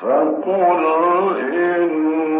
فقل إن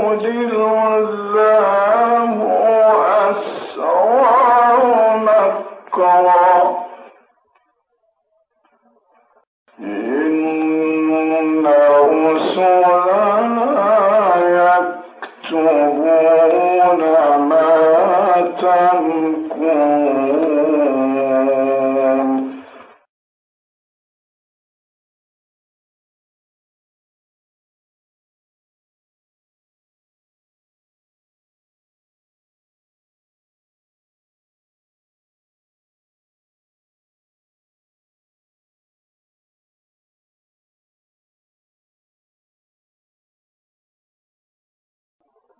للمذنبين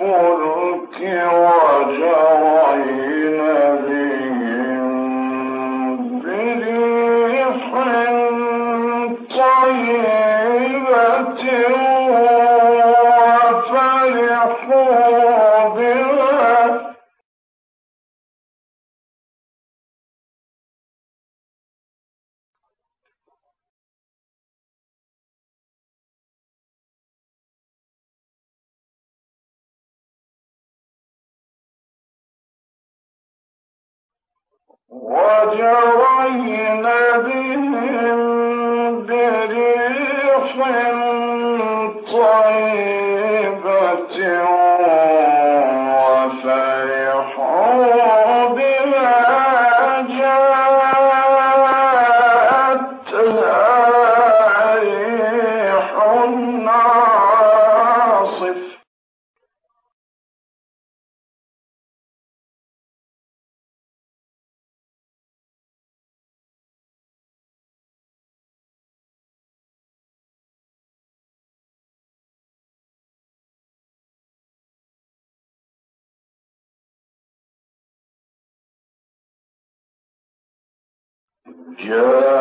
الفلك وجرى وجعل Sure.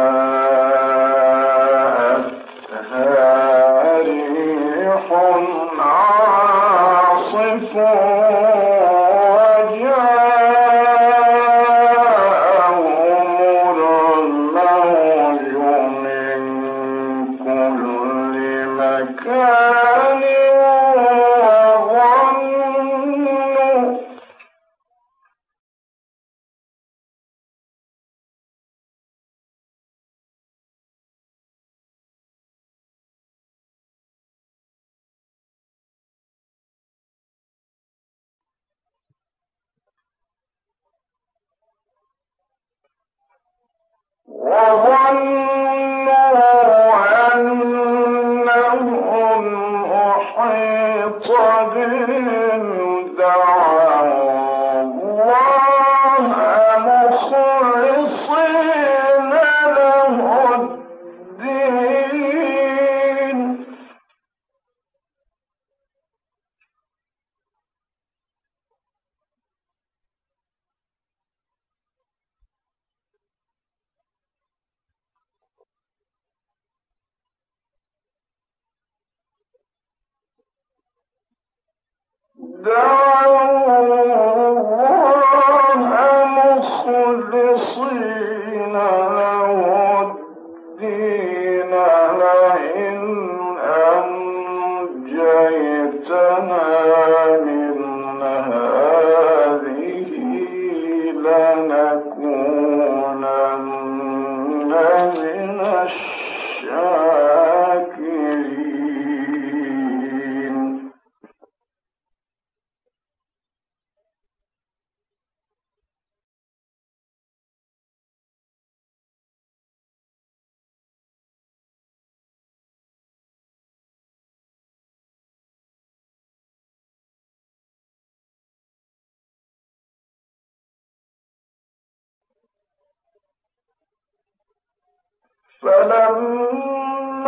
ثم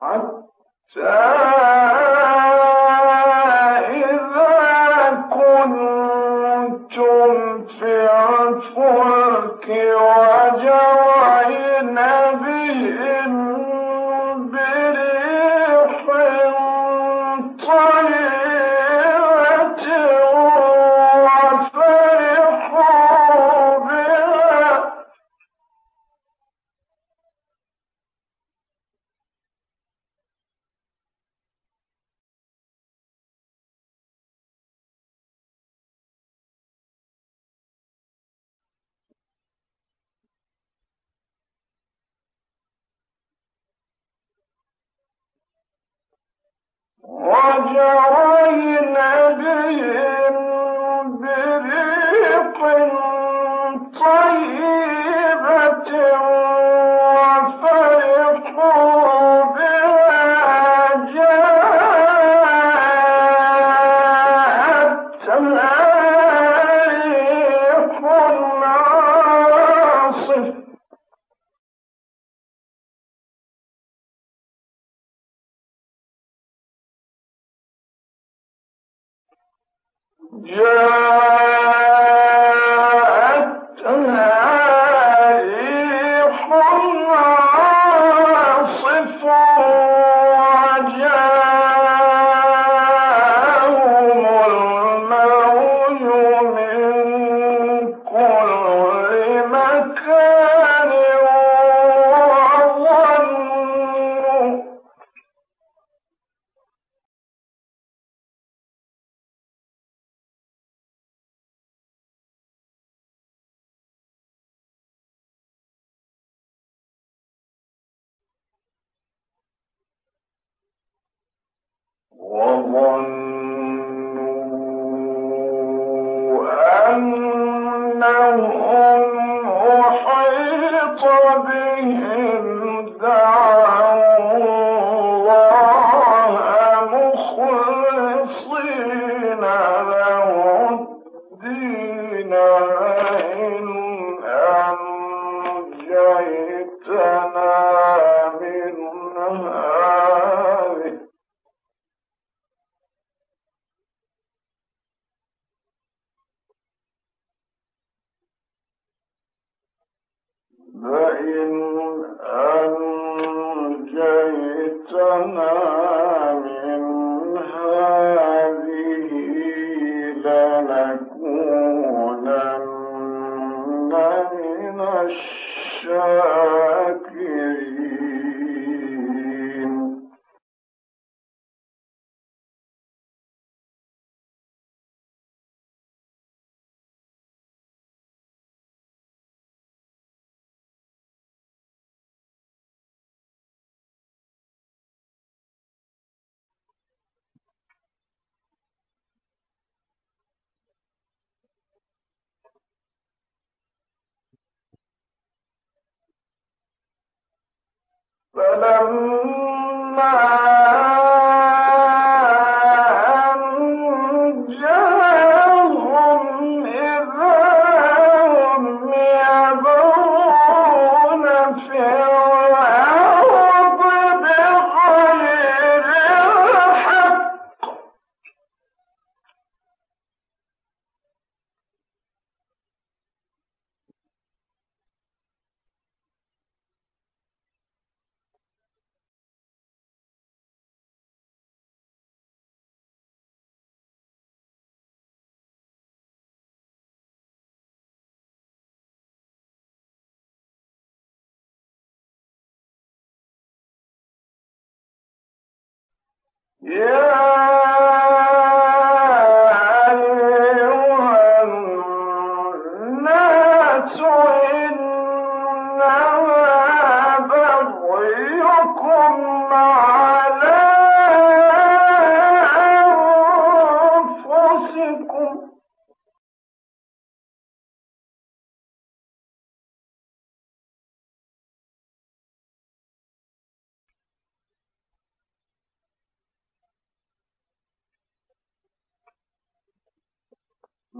صِدْقٍ Yeah.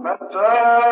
متاع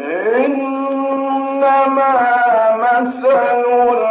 إنما مثل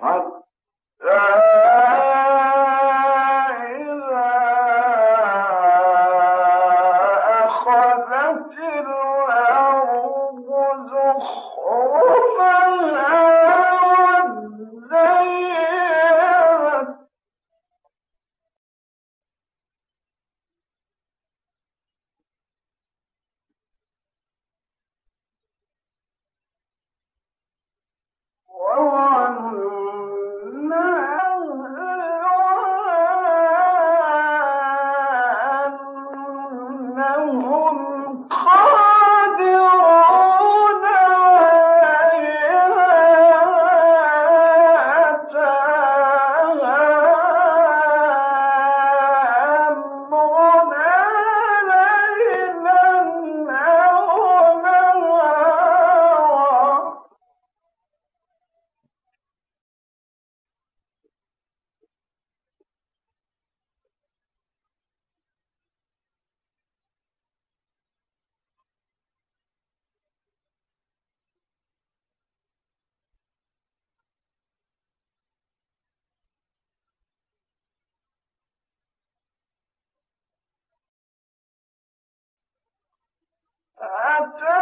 حتى after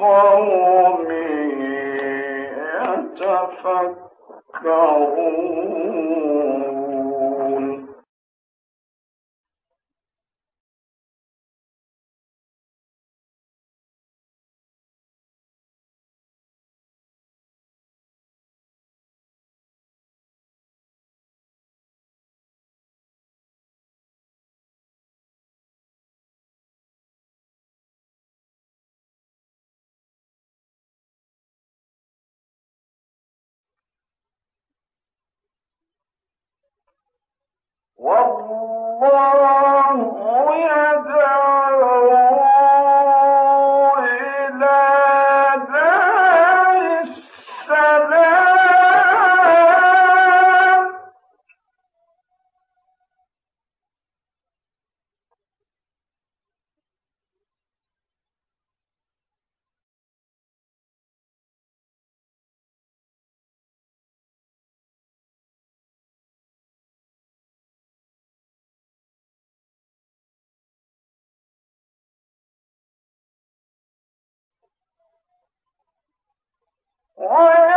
لقوم يتفكرون. والله يدعو What?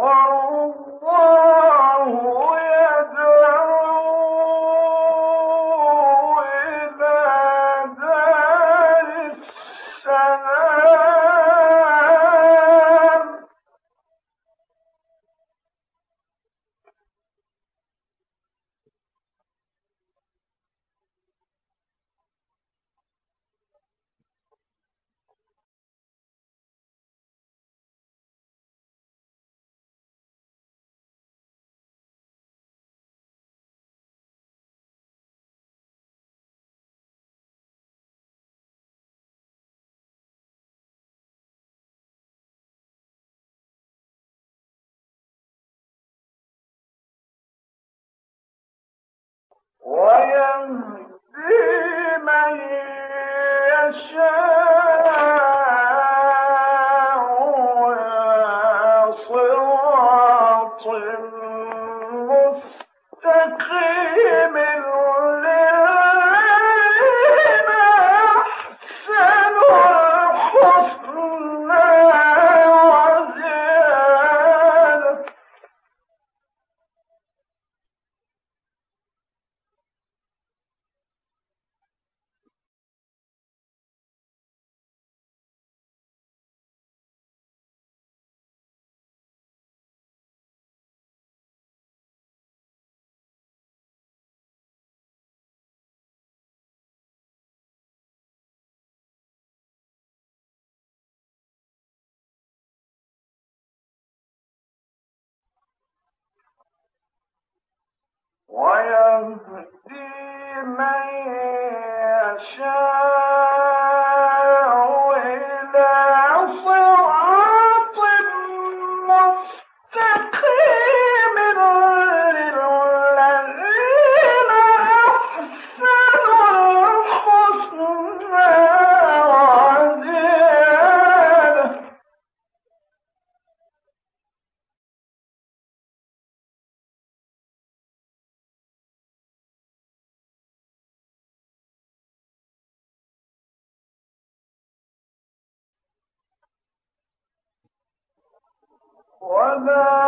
Oh. ويهدي من يشاء. ويهدي من Amen.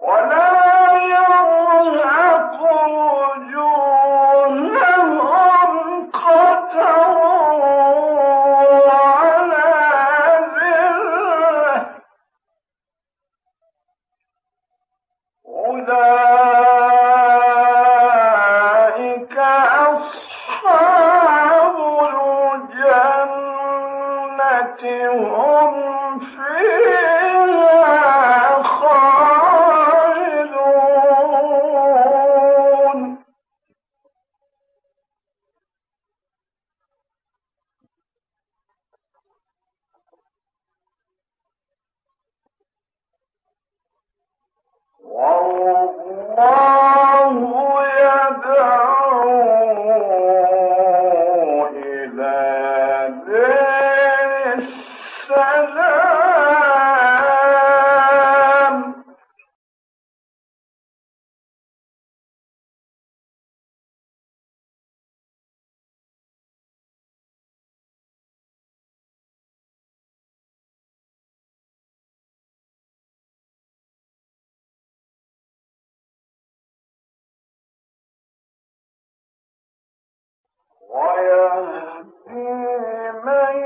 ولا ويهدي من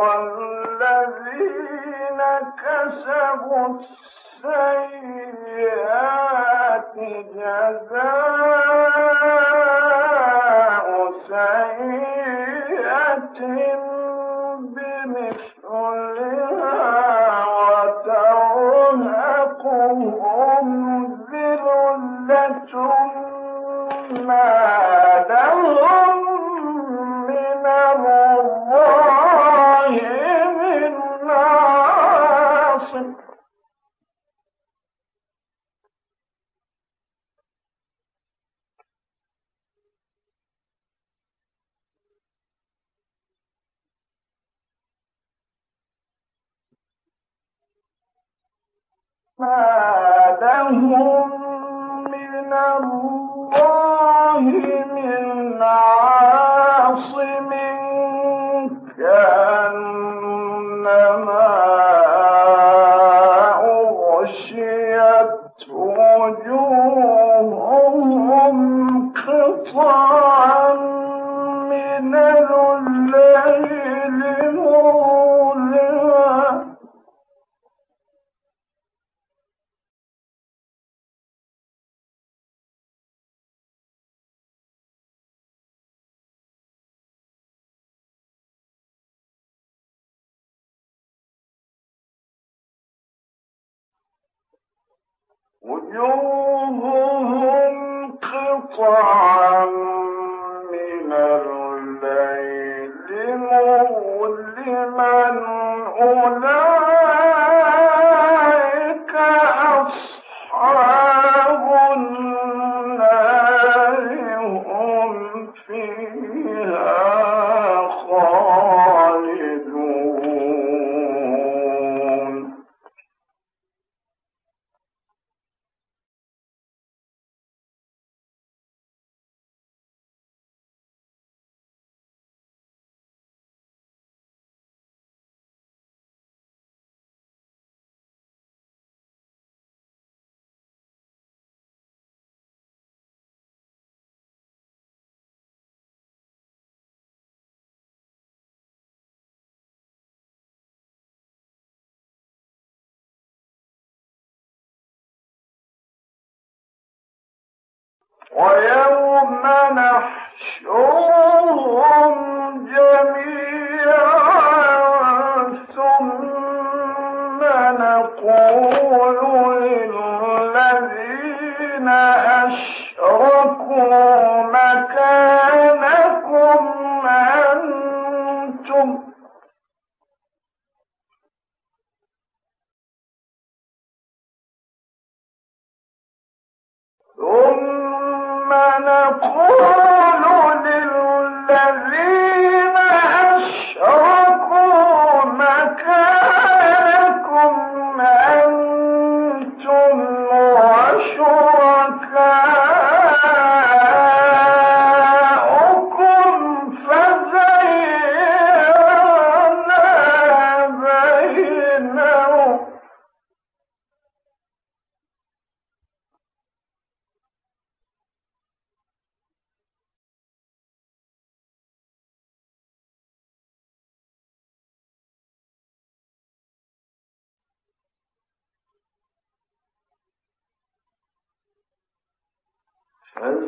والذين كسبوا السيئات جزاء ما لهم من الله ويوم نحشرهم جميعا.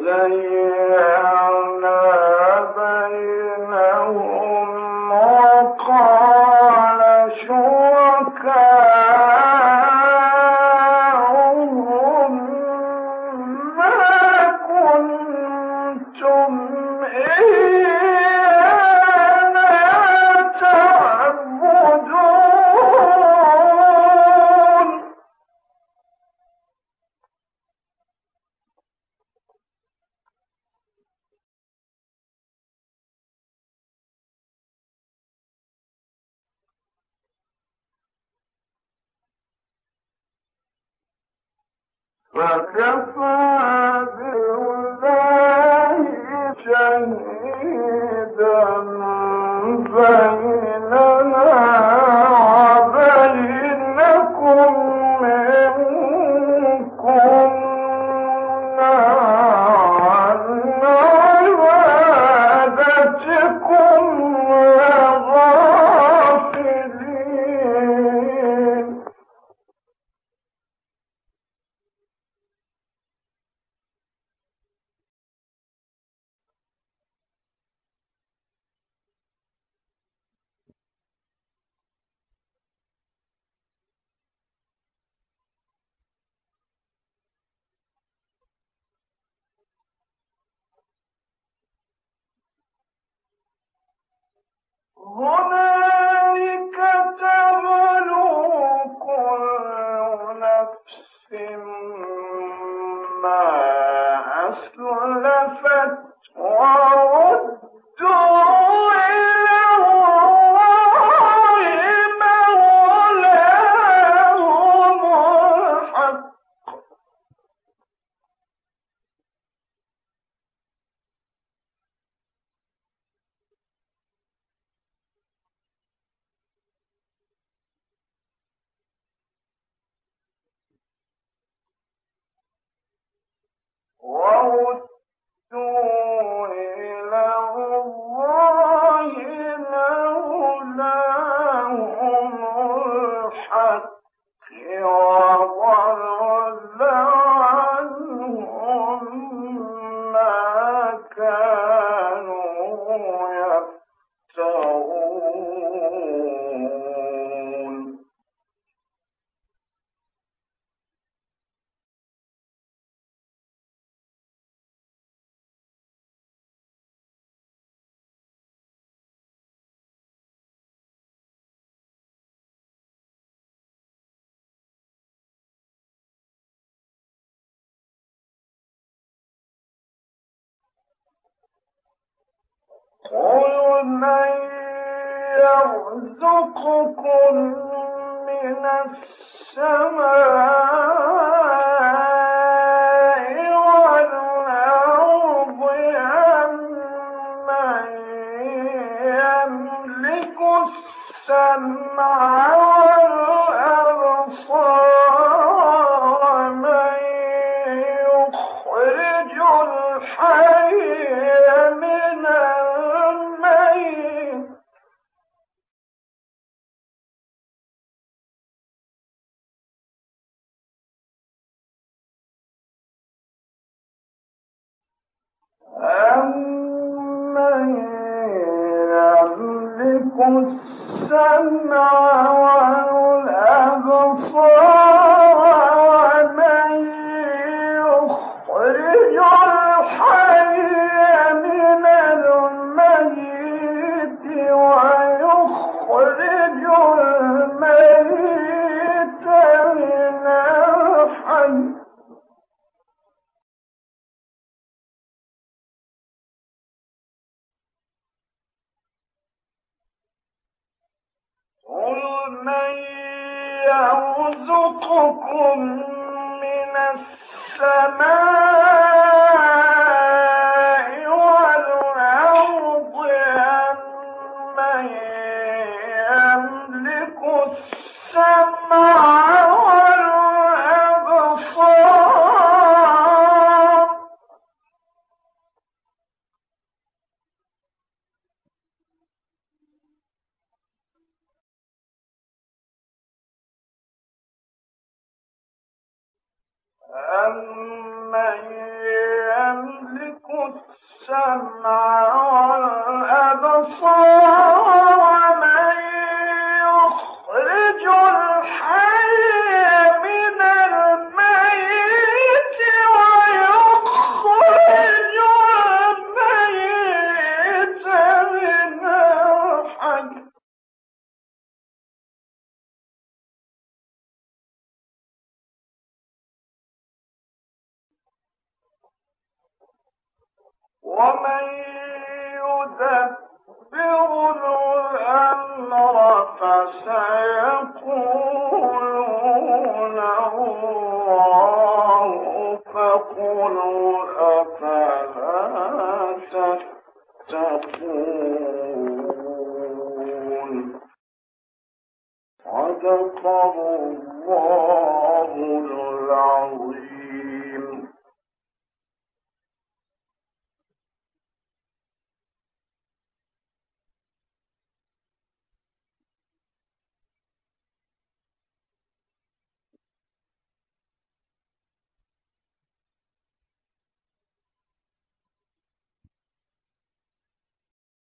إليه بين قل من السماء يرزقكم ومن